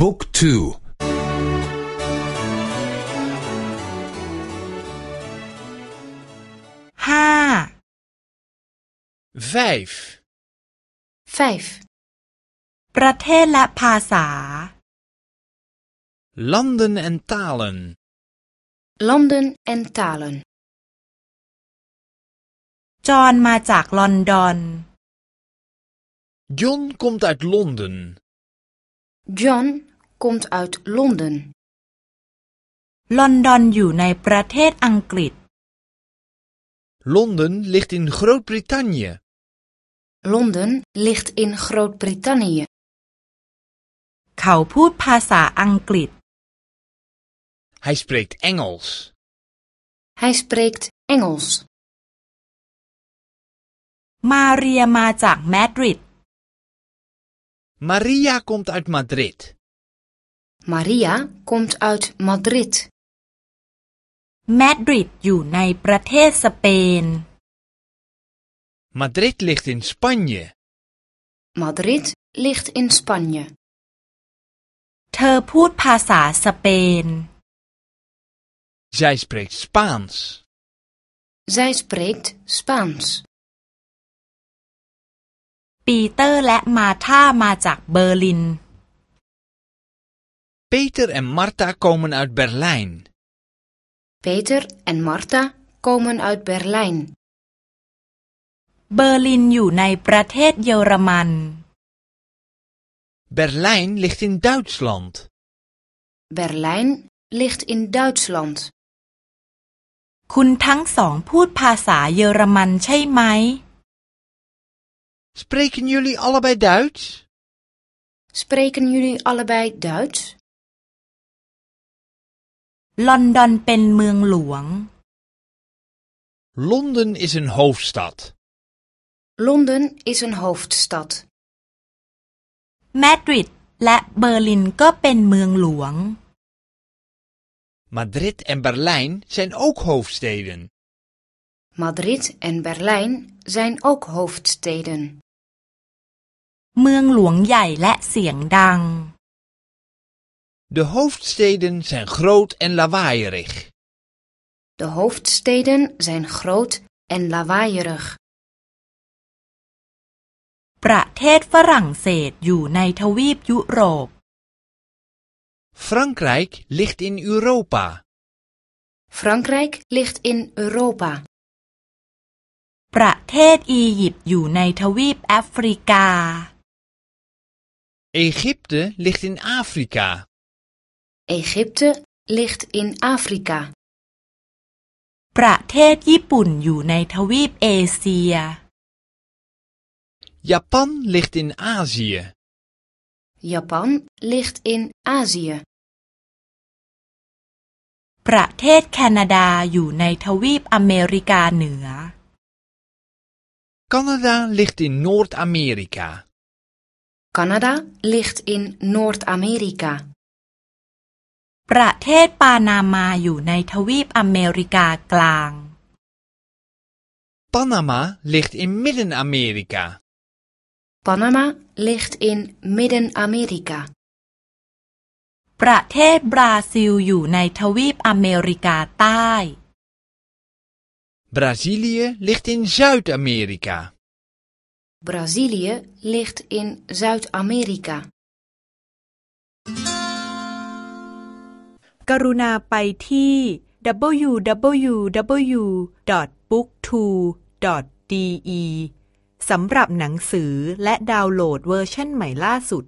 บุ๊กทูห้า Vijf. Vijf. ประเทศและภาษา Landen en talen. Landen en talen. จอห์นมาจากลอนดอน John komt uit Londen. John komt uit Londen. ลอนดอนอยู่ในประเทศอังกฤษ Londen ligt in Groot-Brittannië. Londen ligt in Groot-Brittannië. เขาพูดภาษาอังกฤษ Hij spreekt Engels. Hij spreekt Engels. มาเรียมาจากมาดริด Maria komt uit Madrid. Maria komt uit Madrid. มาดริดอยู่ในประเทศสเปน Madrid ligt in Spanje. Madrid ligt in Spanje. เธอพูดภาษาสเปน Zij spreekt Spaans. Zij spreekt Spaans. ปีเตอร์และมาธามาจากเบอร์ลิน Peter en Marta komen uit Berlijn. Peter en Marta komen uit Berlijn. เบอร์ลินอยู่ในประเทศเยอรมัน Berlijn ligt in Duitsland. Berlijn ligt in Duitsland. คุณทั้งสองพูดภาษาเยอรมันใช่ไหม Spreken jullie allebei Duits? Spreken jullie allebei Duits? ลอนดอนเป็นเมืองหลวง Londen is een hoofdstad. Londen is een hoofdstad. มาดริดและเบอร์ลินก็เป็นเมืองหลวง Madrid en Berlijn zijn ook hoofdsteden. Madrid en Berlijn zijn ook hoofdsteden. เมืองหลวงใหญ่และเสียงดัง De hoofdsteden zijn groot en lawaaierig. De hoofdsteden zijn groot en lawaaierig. ประเทศฝรั่งเศสอยู่ในทวีปยุโรป Frankrijk ligt in Europa. Frankrijk ligt in Europa. ประเทศอียิปต์อยู่ในทวีปแอฟริกา Egypte ligt in Afrika. Egypte ligt in Afrika. ประเทศญี่ปุ่นอยู่ในทวีปเอเชีย Japan ligt in Azië. Japan ligt in Azië. ประเทศแคนาดาอยู่ในทวีปอเมริกาเหนือ Canada ligt in Noord-Amerika. Canada ligt in Noord-Amerika. ประเทศปานามาอยู่ในทวีปอเมริกากลาง Panama ligt in Midden-Amerika. Panama ligt in Midden-Amerika. ประเทศบราซิลอยู่ในทวีปอเมริกาใต้ Brazilië ligt in Zuid-Amerika. Brazilië ligt in Zuid-Amerika. กรุณาไปที่ www.booktwo.de สำหรับหนังสือและดาวน์โหลดเวอร์ชันใหม่ล่าสุด